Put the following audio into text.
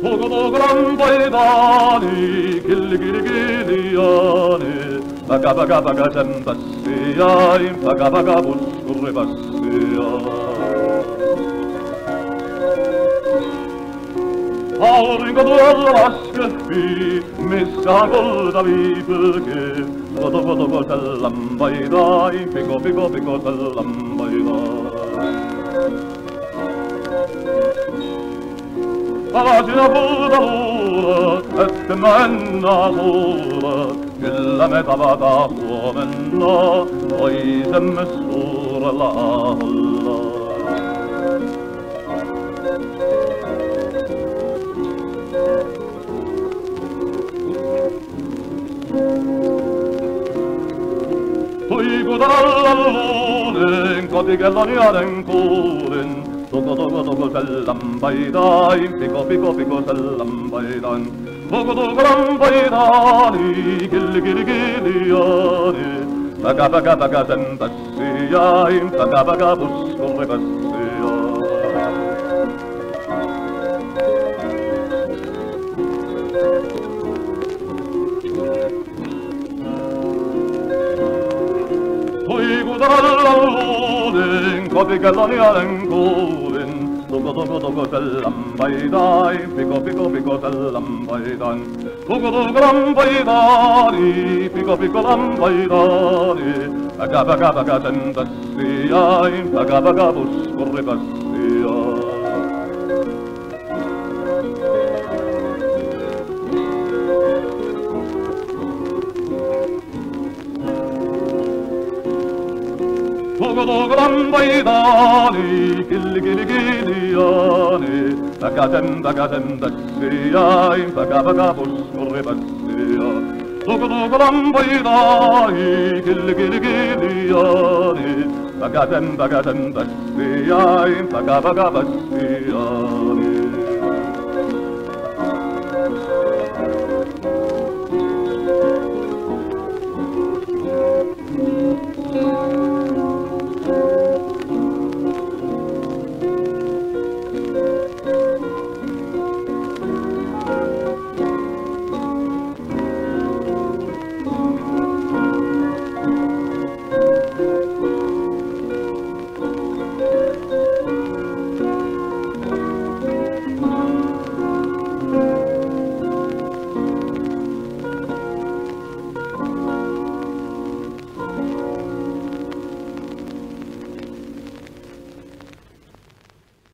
보글보글한 벌반이 길길길이 안에 바가바가바가 잠바스야 바가바가 보스르바스야 Aurinko tuolla laskehti, missä kolta viipyke. Koto koto kolta lampaidai, piko piko piko lampaidai. Palasin puuta luulla, että mä en asulla. Kyllä me tavataan huomenna, toisemme suurella aholla. dalla lune Piko piko piko Baga baga baga Baga baga وبقلن قولن Dugu dugu dugu sellam bayday, piko piko piko sellam baydan. Dugu dugu lam baydari, piko piko lam baydari. Aga baga baga ten tassiyay, aga baga bus kurri bassiyay. غرام بيضاني كل قل قلياني بكا تم بكا تم بكسياي بكا بكا بشكر بكسياي غرام غرام بيضاني كل قل قلياني بكا تم بكا تم بكسياي بكا بكا بكسياي